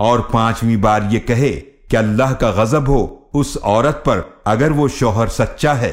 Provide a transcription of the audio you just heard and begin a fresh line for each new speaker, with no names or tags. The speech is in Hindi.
और पांचवी बार ये कहे कि अल्लाह का गजब हो उस औरत पर अगर वो शोहर सच्चा है।